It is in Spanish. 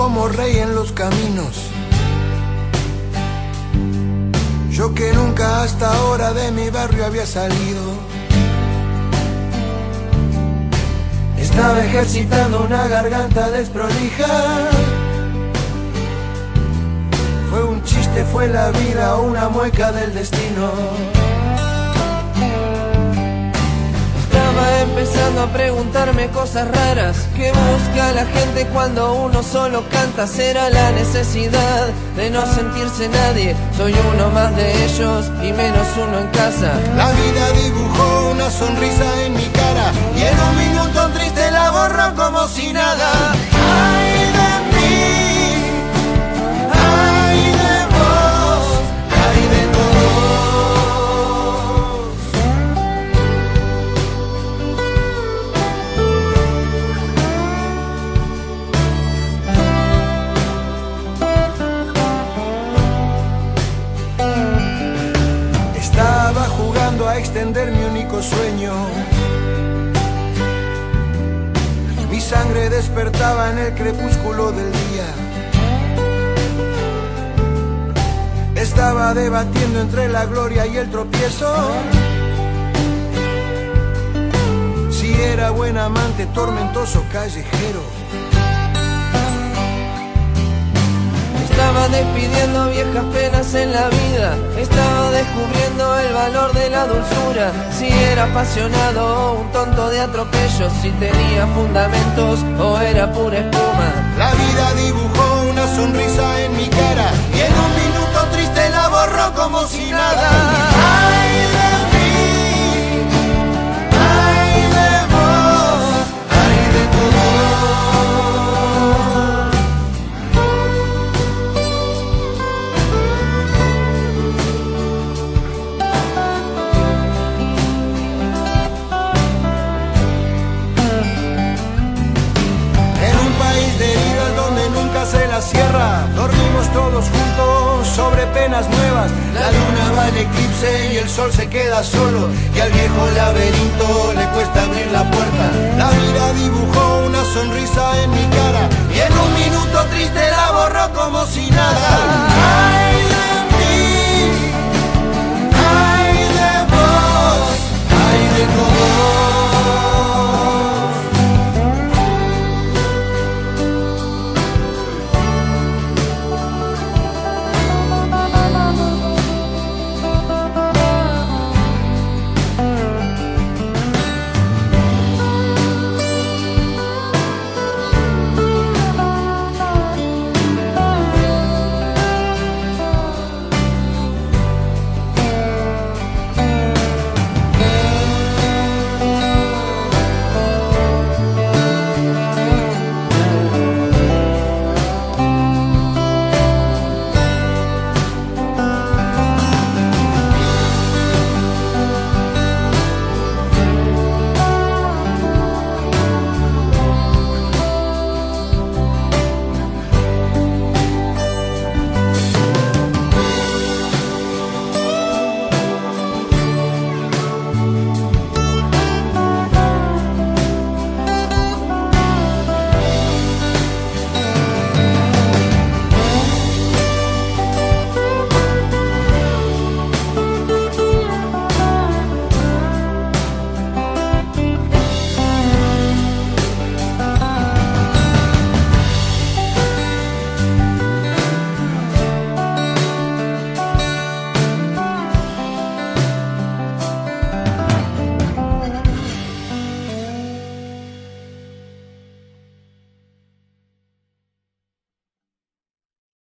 como rey en los caminos. Yo que nunca hasta ahora de mi barrio había salido. Estaba ejercitando una garganta desprolija. Fue un chiste, fue la vida una mueca del destino. A preguntarme cosas raras que busca la gente cuando uno solo canta. Será la necesidad de no sentirse nadie. Soy uno más de ellos y menos uno en casa. La vida dibujó una sonrisa en mi cara y en un mi único sueño. Mi sangre despertaba en el crepúsculo del día. Estaba debatiendo entre la gloria y el tropiezo. Si era buen amante, tormentoso callejero. Estaba despidiendo viejas penas en la vida. Descubriendo el valor de la dulzura. Si era apasionado un tonto de atropello. Si tenía fundamentos o era pura espuma. La vida dibujó una sonrisa en mi cara y en un minuto triste la borró como si nada. La cierra, dormimos todos juntos sobre penas nuevas. La luna va en eclipse y el sol se queda solo, y al viejo laberinto le cuesta abrir la puerta. La vida dibujó una sonrisa en mi cara